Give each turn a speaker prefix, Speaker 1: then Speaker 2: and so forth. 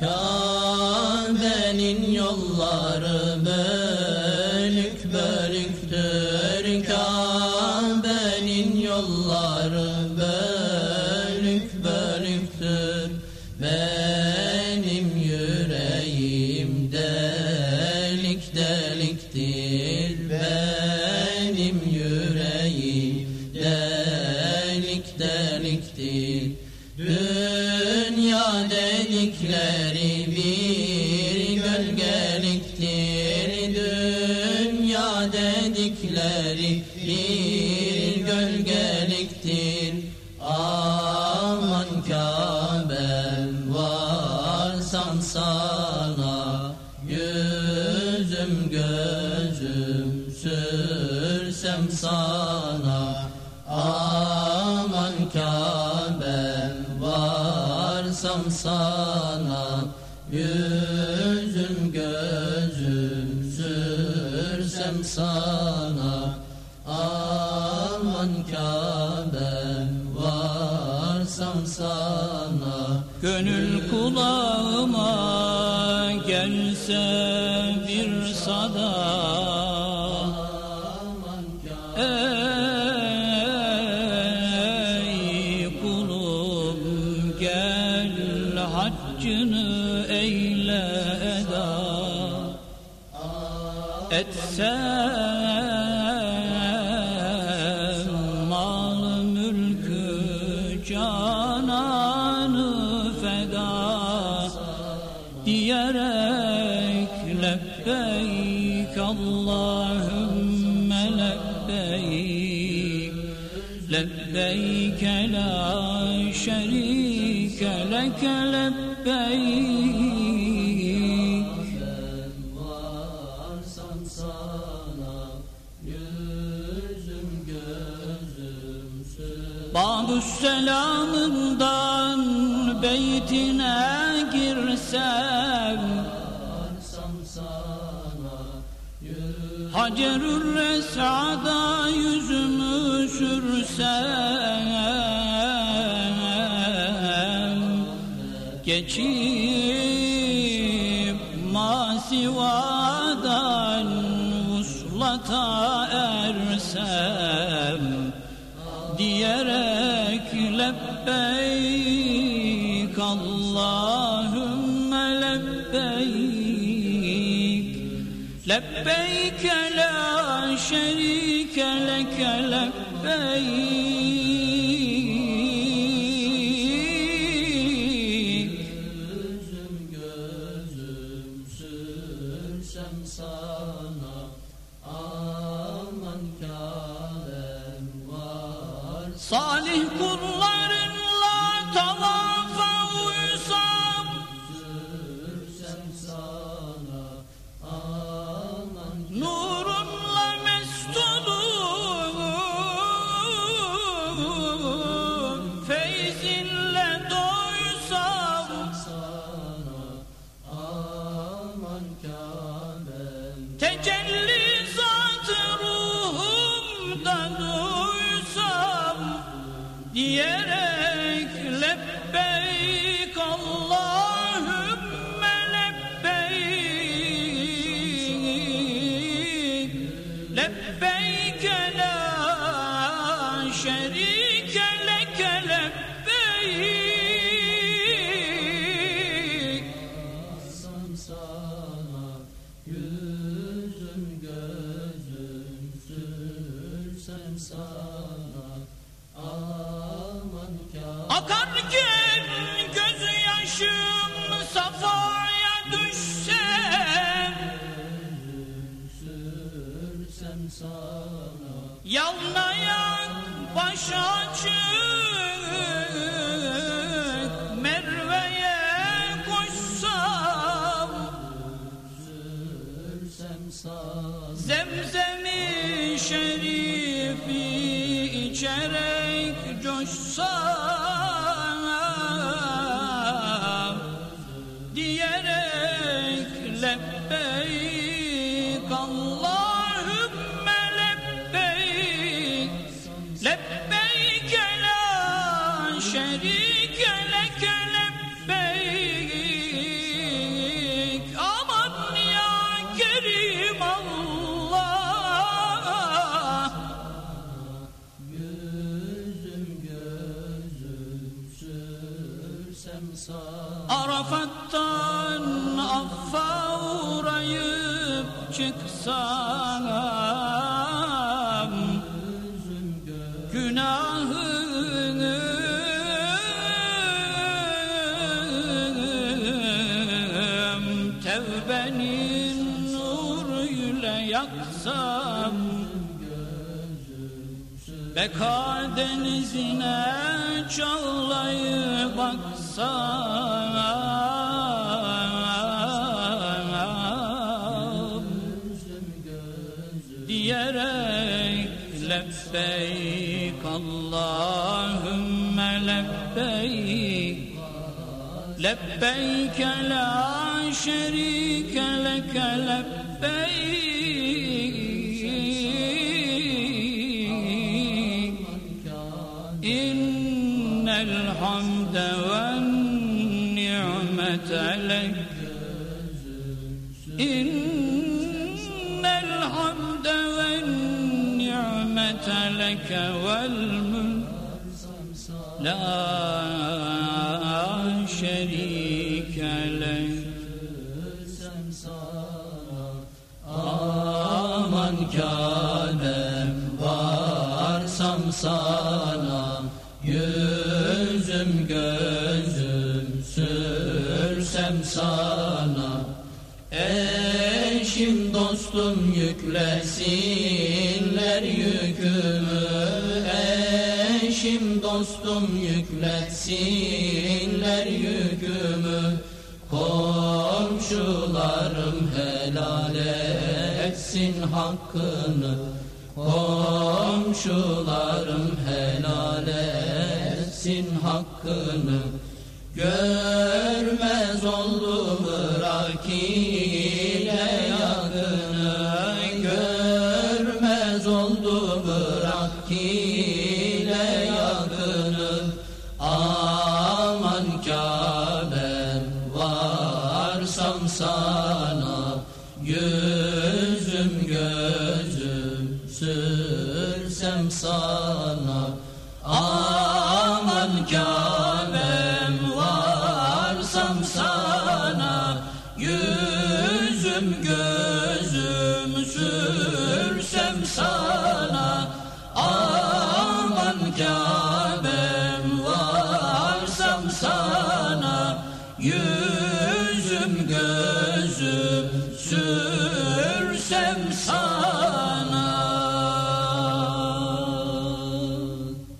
Speaker 1: Kabe'nin yolları bölük sana Yüzüm gözüm sürsem sana Aman Kabe'm varsam sana Yüzüm gözüm sürsem sana Aman Kabe'm varsam sana.
Speaker 2: Gönül kulağıma gelse bir sada Ey kulum gel haccını eyle eda. Etsem
Speaker 1: Varsam sana Yüzüm gözüm sürsem
Speaker 2: Babü selamından beytine girsem Hacerül Res'ada yüzümü sürsem Geçip masivadan vuslata ersem Diyerek lebbeyk La şerike leke lebbeyk.
Speaker 1: Yüzüm gözüm sürsem sana Aman Kabe'm var.
Speaker 2: Salih kullarınla tavafa and
Speaker 1: live. Sana Aman Kabe'm
Speaker 2: Akarken gözyaşım safaya düşsem
Speaker 1: sürsem sana
Speaker 2: Yalnayan baş açık Merve'ye koşsam.
Speaker 1: Sürsem sana
Speaker 2: Zemzemi şerifi içerek coşsam Arafat'tan affa uğrayıp çıksan Beka denizine çağlayıp baksam Diyerek lebbeyk Allahümme lebbeyk. Lebbeyk la şerike leke lebbeyk الحمد والنعمة لك. إن الحمد والنعمة لك والملك لا شريك لك.
Speaker 1: Aman Kabe'm varsam sana Yüzüm gözüm sürsem sana. Eşim dostum yüklesinler yükümü. Eşim dostum yükletsinler yükümü. Komşularım helal etsin hakkını. Komşularım helal etsin hakkını Görmez oldu Irak ile